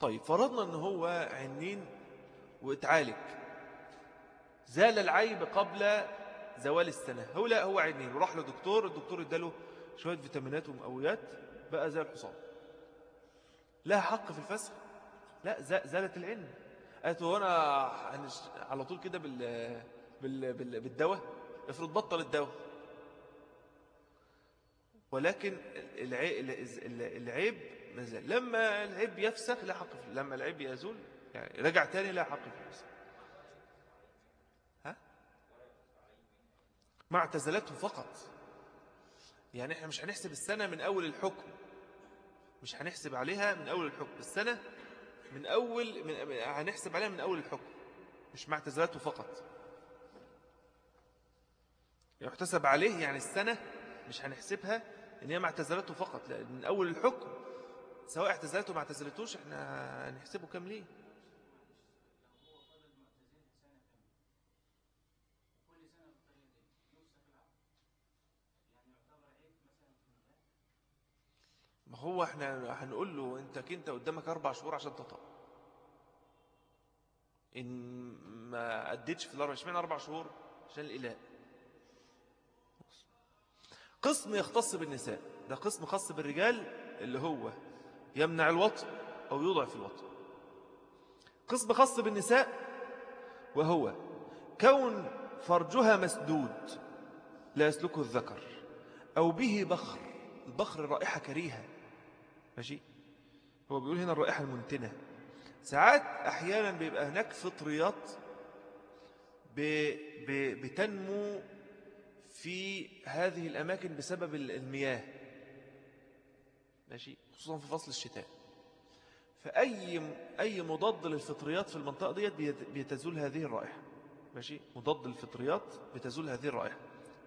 Speaker 1: طيب فرضنا إن هو عنين واتعالج. زال العيب قبل زوال السنة. هو لا هو عنين وراح لدكتور الدكتور اداله شوية فيتامينات ومقويات بقى زي الحصان. لها حق في الفسخ. لا زالت العلم. قالت هو أنا على طول كده بال... بال... بال... بالدواء. افرض بطل الدواء. ولكن العيب ما زال. لما العيب يفسخ لا حق لما العيب يزول يعني رجع تاني لا حق فيه الفسخ ها ما اعتزلته فقط. يعني إحنا مش هنحسب السنة من أول الحكم. مش هنحسب عليها من أول الحكم. السنة من أول من هنحسب عليها من أول الحكم. مش مع اعتزالاته فقط. يحتسب عليه يعني السنة مش هنحسبها إن هي مع اعتزالاته فقط. لأن من أول الحكم سواء اعتزلته ما اعتزلتوش إحنا هنحسبه كاملين. هو إحنا هنقول له انت كنت قدامك أربع شهور عشان تطأ ان ما اديتش في الاربع اشمعنى أربع شهور؟ عشان الإله. قسم يختص بالنساء. ده قسم خاص بالرجال اللي هو يمنع الوطء أو يضعف الوطء. قسم خاص بالنساء وهو كون فرجها مسدود لا يسلكه الذكر أو به بخر. البخر رائحة كريهة. ماشي؟ هو بيقول هنا الرائحة المنتنة. ساعات أحيانا بيبقى هناك فطريات بتنمو في هذه الأماكن بسبب المياه. ماشي؟ خصوصا في فصل الشتاء. فأي أي مضاد للفطريات في المنطقة ديت بيتزول هذه الرائحة. ماشي؟ مضاد للفطريات بتزول هذه الرائحة.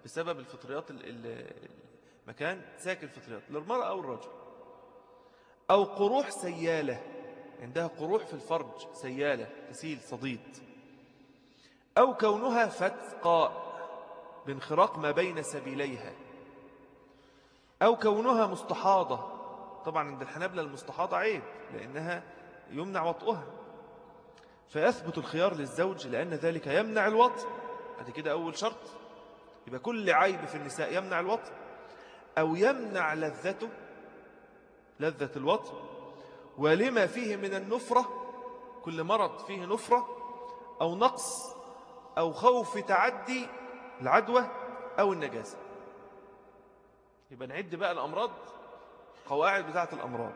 Speaker 1: بسبب الفطريات المكان ساكن الفطريات. للمرأة أو الرجل. أو قروح سيالة. عندها قروح في الفرج سيالة تسيل صديد. أو كونها فتقاء بانخراق ما بين سبيليها. أو كونها مستحاضة. طبعا عند الحنابلة المستحاضة عيب لأنها يمنع وطئها. فيثبت الخيار للزوج لأن ذلك يمنع الوطء. هذا كده أول شرط. يبقى كل عيب في النساء يمنع الوطء. أو يمنع لذته لذة الوطء ولما فيه من النفرة كل مرض فيه نفرة أو نقص أو خوف تعدي العدوى أو النجاسة. يبقى نعد بقى الأمراض قواعد بتاعة الأمراض.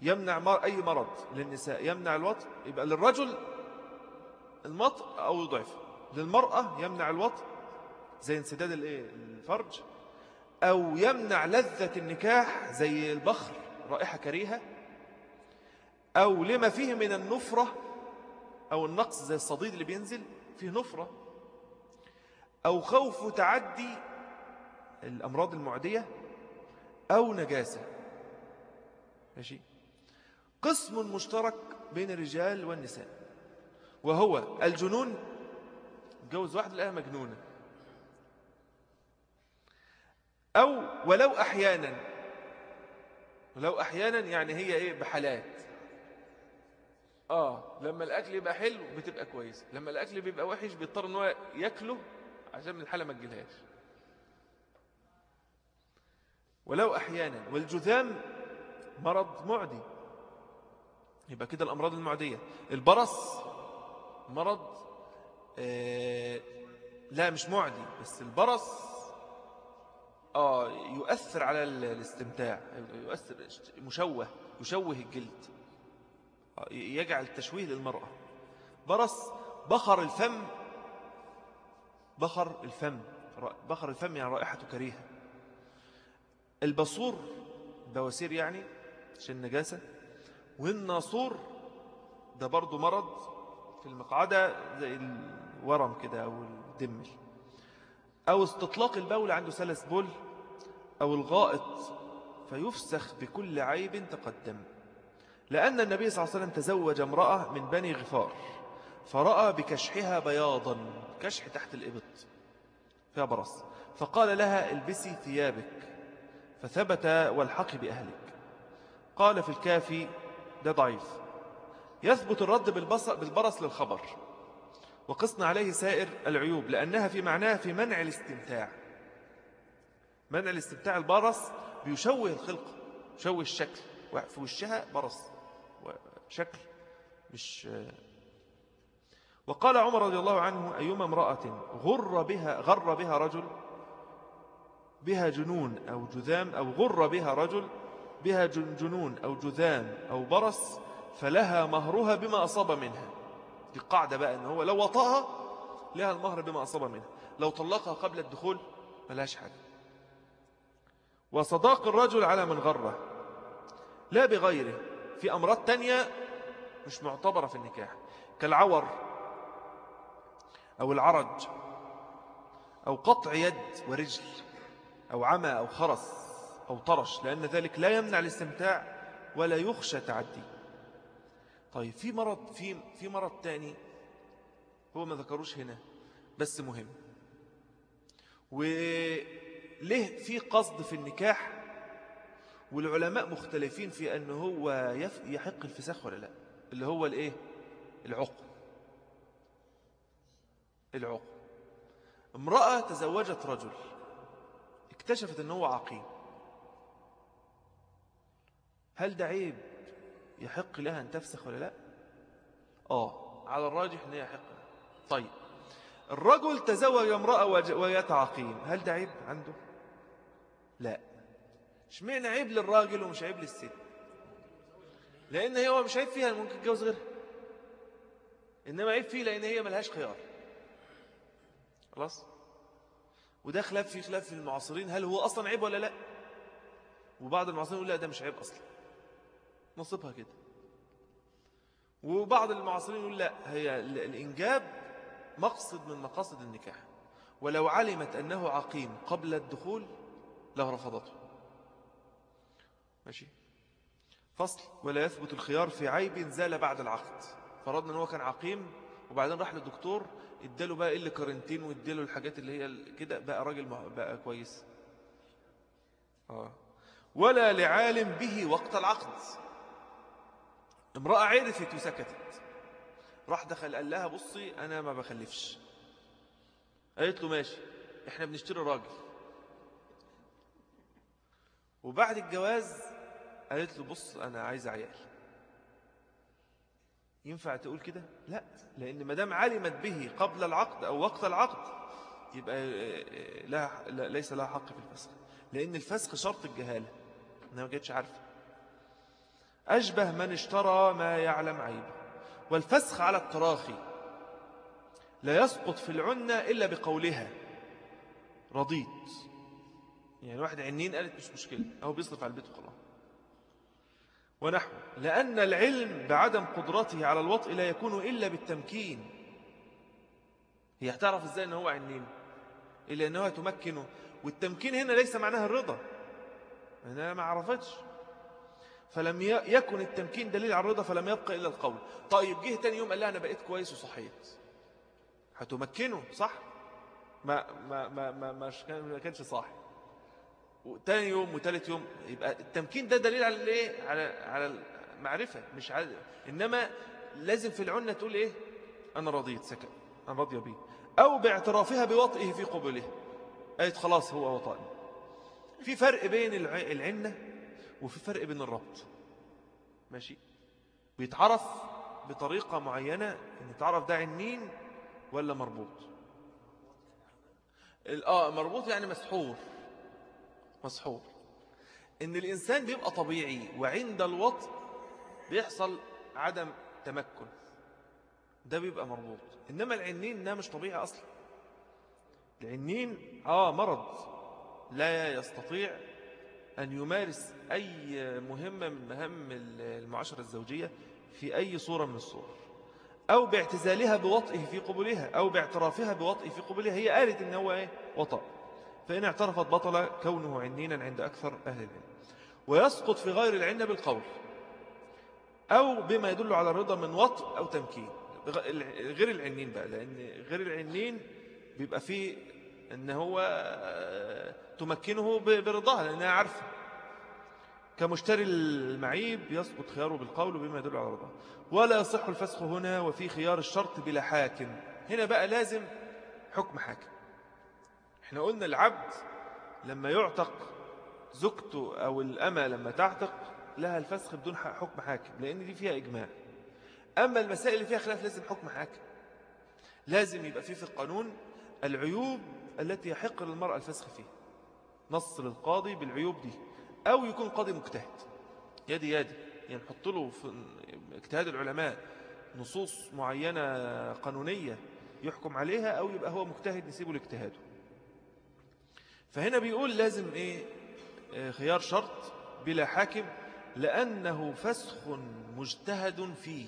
Speaker 1: يمنع أي مرض للنساء يمنع الوطء يبقى للرجل المطء أو يضعف. للمرأة يمنع الوطء زي انسداد الفرج. أو يمنع لذة النكاح زي البخر رائحة كريهة أو لما فيه من النفرة أو النقص زي الصديد اللي بينزل فيه نفرة أو خوف تعدي الأمراض المعدية أو نجاسة. ماشي؟ قسم مشترك بين الرجال والنساء وهو الجنون. جوز واحد لقاها مجنونة. أو ولو أحيانا. ولو أحيانا يعني هي إيه؟ بحالات. آه لما الأكل يبقى حلو بتبقى كويس لما الأكل بيبقى وحش بيضطر أنه يأكله عشان من الحالة ما تجيلهاش. ولو أحيانا والجذام مرض معدي. يبقى كده الأمراض المعدية. البرص مرض آه لا مش معدي بس البرص آه يؤثر على الاستمتاع يؤثر مشوه يشوه الجلد. آه يجعل التشويه للمرأة. برص بخر الفم بخر الفم بخر الفم يعني رائحته كريهة. البصور بواسير يعني عشان النجاسة. والناصور ده برضو مرض في المقعدة زي الورم كده أو الدمل. أو استطلاق البول عنده سلس بول أو الغائط فيفسخ بكل عيب تقدم. لأن النبي صلى الله عليه وسلم تزوج امرأة من بني غفار فرأى بكشحها بياضا كشح تحت الإبط فيها برص. فقال لها البسي ثيابك فثبت والحق بأهلك. قال في الكافي ده ضعيف. يثبت الرد بالبرص للخبر. وقصنا عليه سائر العيوب لأنها في معناها في منع الاستمتاع. منع الاستمتاع البرص بيشوه الخلق يشوه الشكل. في وشها برص شكل مش وقال عمر رضي الله عنه أيما امرأة غر بها, غر بها رجل بها جنون أو جذام أو غر بها رجل بها جنون أو جذام أو برص فلها مهرها بما أصاب منها. دي قاعدة بقى أنه هو لو وطأها لها المهر بما أصاب منها. لو طلقها قبل الدخول ملهاش حاجة. وصداق الرجل على من غره. لا بغيره. في أمراض تانية مش معتبرة في النكاح. كالعور أو العرج أو قطع يد ورجل أو عمى أو خرس أو طرش لأن ذلك لا يمنع الاستمتاع ولا يخشى تعدي. طيب في مرض في في مرض تاني هو ما ذكروش هنا بس مهم. وليه في قصد في النكاح؟ والعلماء مختلفين في أنه هو يحق الفساخ ولا لا اللي هو الإيه؟ العقم. العقم. امرأة تزوجت رجل اكتشفت أنه عقيم. هل ده عيب؟ يحق لها أن تفسخ ولا لا؟ آه على الراجح أنه يحق لها. طيب الرجل تزوج امرأة ويتعقيم هل ده عيب عنده؟ لا. اشمعنى عيب للراجل ومش عيب للست. لأن هي مش عيب فيها ممكن تتجوز غيرها. إنما عيب فيه لأن هي ملهاش خيار. خلاص؟ وده خلاف في خلاف في المعاصرين. هل هو أصلا عيب ولا لا؟ وبعض المعاصرين يقول لا ده مش عيب أصلا. نصبها كده. وبعض المعاصرين يقول لا هي الإنجاب مقصد من مقاصد النكاح. ولو علمت أنه عقيم قبل الدخول لرفضته ماشي؟ فصل. ولا يثبت الخيار في عيب زال بعد العقد. فرضنا أنه كان عقيم وبعدين راح للدكتور اداله بقى اللي كارنتين واداله الحاجات اللي هي كده بقى راجل بقى كويس. آه. ولا لعالم به وقت العقد. امرأة عرفت وسكتت. راح دخل قال لها بصي أنا ما بخلفش. قالت له ماشي إحنا بنشتري راجل. وبعد الجواز قالت له بص أنا عايز عيال. ينفع تقول كده؟ لا لأن مدام علمت به قبل العقد أو وقت العقد يبقى لا ليس لها حق في الفسخ. لأن الفسخ شرط الجهالة. أنها ما جاتش عارفة. أشبه من اشترى ما يعلم عيبه. والفسخ على التراخي لا يسقط في العنة إلا بقولها رضيت. يعني واحد عنين قالت مش مشكلة أو بيصرف على البيت وخلاص. ونحو لأن العلم بعدم قدرته على الوطء لا يكون إلا بالتمكين. هي هتعرف إزاي أنه هو عنين؟ إلا أنه تمكنه. والتمكين هنا ليس معناها الرضا. أنا ما عرفتش. فلم يكن التمكين دليل على الرضا فلم يبقى إلا القول. طيب جه تاني يوم قال لها أنا بقيت كويس وصحيت. هتمكنه؟ صح. ما ما ما ما, ما كانش صح وتاني يوم وتالت يوم يبقى التمكين ده دليل على الايه على على المعرفة مش على إنما لازم في العنه تقول إيه؟ أنا رضيت سكن أنا راضيه بيه. أو باعترافها بوطئه في قبله. قالت خلاص هو وطئني. في فرق بين العنة وفي فرق بين الربط. ماشي؟ بيتعرف بطريقة معينة إن يتعرف ده عنين ولا مربوط. آه مربوط يعني مسحور. مسحور. إن الإنسان بيبقى طبيعي وعند الوطء بيحصل عدم تمكن. ده بيبقى مربوط. إنما العنين ده مش طبيعي أصلا. العنين آه مرض لا يستطيع أن يمارس أي مهمة من مهام المعاشرة الزوجية في أي صورة من الصور. أو باعتزالها بوطئه في قبولها أو باعترافها بوطئه في قبولها. هي قالت إن هو إيه؟ وطأ. فإن اعترفت بطل كونه عنينا عند أكثر أهل العلم. ويسقط في غير العنة بالقول. أو بما يدل على الرضا من وطء أو تمكين. غير العنين بقى لأن غير العنين بيبقى فيه أن هو تمكنه برضاها لأنها عارفة. كمشتري المعيب يسقط خياره بالقول بما يدل على رضاه. ولا يصح الفسخ هنا وفي خيار الشرط بلا حاكم. هنا بقى لازم حكم حاكم. إحنا قلنا العبد لما يعتق زوجته أو الأمة لما تعتق لها الفسخ بدون حكم حاكم لأن دي فيها إجماع. أما المسائل اللي فيها خلاف لازم حكم حاكم. لازم يبقى فيه في القانون العيوب التي يحق للمرأة الفسخ فيها نص للقاضي بالعيوب دي أو يكون قاضي مجتهد. يدي يدي يعني نحط له في اجتهاد العلماء نصوص معينة قانونية يحكم عليها أو يبقى هو مجتهد نسيبه لاجتهاده. فهنا بيقول لازم إيه؟ آه، خيار شرط بلا حاكم لأنه فسخ مجتهد فيه.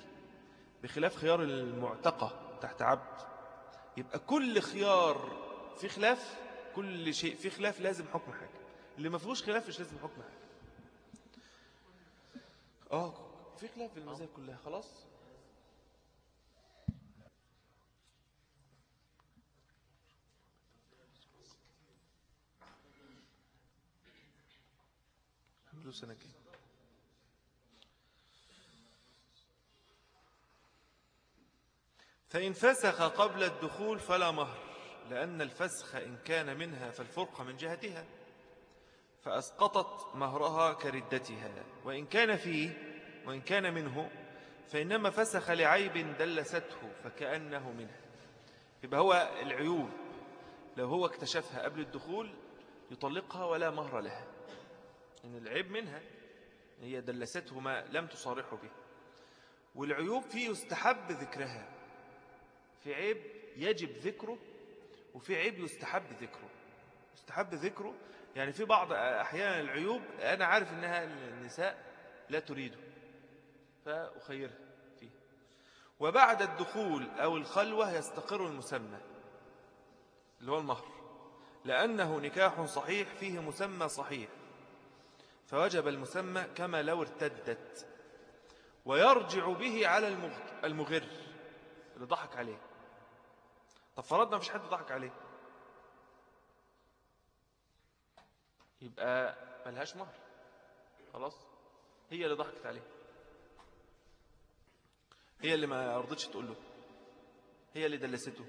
Speaker 1: بخلاف خيار المعتقى تحت عبد يبقى كل خيار في خلاف كل شيء في خلاف لازم حكم حاكم. اللي ما فيهوش خلاف مش لازم حكم حاكم. آه في خلاف في المذاهب كلها خلاص؟ كام فإن فسخ قبل الدخول فلا مهر. لأن الفسخ إن كان منها فالفرقة من جهتها فأسقطت مهرها كردتها. وإن كان فيه وإن كان منه فإنما فسخ لعيب دلسته فكأنه منه. يبقى هو العيوب. لو هو اكتشفها قبل الدخول يطلقها ولا مهر لها. إن العيب منها هي دلسته ما لم تصارحه به. والعيوب فيه يستحب ذكرها. في عيب يجب ذكره وفي عيب يستحب ذكره. يستحب ذكره. يعني في بعض أحيانا العيوب أنا عارف أنها النساء لا تريده. فأخيرها فيه. وبعد الدخول أو الخلوة يستقر المسمى اللي هو المهر لأنه نكاح صحيح فيه مسمى صحيح. فوجب المسمى كما لو ارتدت. ويرجع به على المغر اللي ضحك عليه. طب فرضنا مفيش حد ضحك عليه. يبقى ملهاش مهر. خلاص. هي اللي ضحكت عليه. هي اللي ما رضتش تقول له. هي اللي دلسته.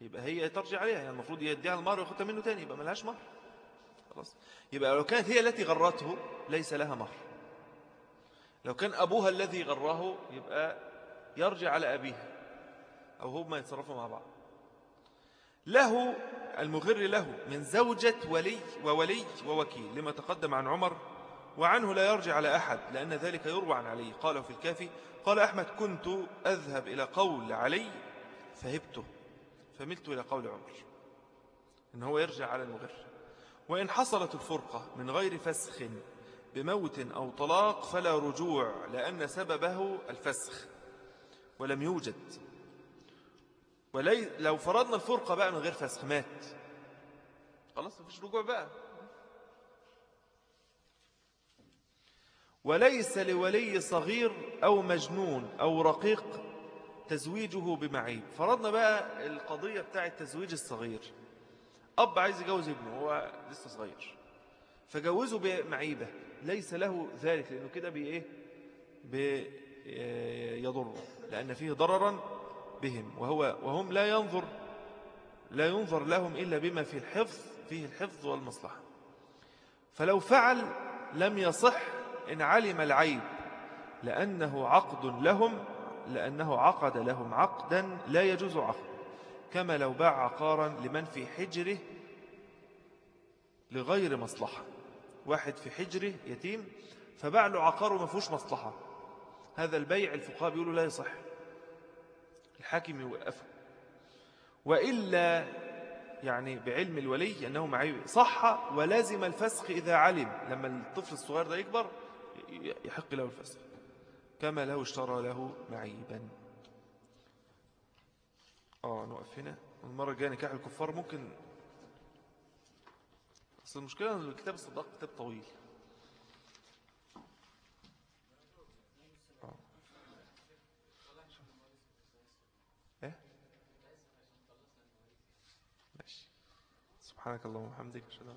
Speaker 1: يبقى هي ترجع عليها. يعني المفروض يديها المهر وياخدها منه تاني. يبقى ملهاش مهر. خلاص. يبقى لو كانت هي التي غرته ليس لها مهر. لو كان أبوها الذي غره يبقى يرجع على أبيها أو هما يتصرفوا مع بعض. له المغر له من زوجة ولي وولي ووكيل لما تقدم عن عمر وعنه لا يرجع على أحد لأن ذلك يروى عن علي. قاله في الكافي قال أحمد كنت أذهب إلى قول علي فهبته فملت إلى قول عمر إن هو يرجع على المغر. وإن حصلت الفرقة من غير فسخ بموت أو طلاق فلا رجوع لأن سببه الفسخ ولم يوجد ولي لو فرضنا الفرقة بقى من غير فسخ مات خلاص مفيش رجوع بقى. وليس لولي صغير أو مجنون أو رقيق تزويجه بمعيب. فرضنا بقى القضية بتاع التزويج الصغير. أب عايز يجوز ابنه هو لسه صغير. فجوزه بمعيبة ليس له ذلك لأنه كده بإيه؟ بيضره لأن فيه ضررا بهم وهو وهم لا ينظر لا ينظر لهم إلا بما في الحفظ فيه الحفظ والمصلحة. فلو فعل لم يصح إن علم العيب لأنه عقد لهم لأنه عقد لهم عقدا لا يجوز عقد. كما لو باع عقارا لمن في حجره لغير مصلحة. واحد في حجره يتيم فباع له عقار وما فيهوش مصلحة. هذا البيع الفقهاء بيقولوا لا يصح. الحاكم يوقفه. وإلا يعني بعلم الولي أنه معي صح ولازم الفسخ إذا علم. لما الطفل الصغير ده يكبر يحق له الفسخ. كما لو اشترى له معيبا. آه نوقف هنا. المرة الجاية نكاح الكفار ممكن. بس المشكلة إن الكتاب الصداق كتاب طويل. سبحانك اللهم وبحمدك أشهد أن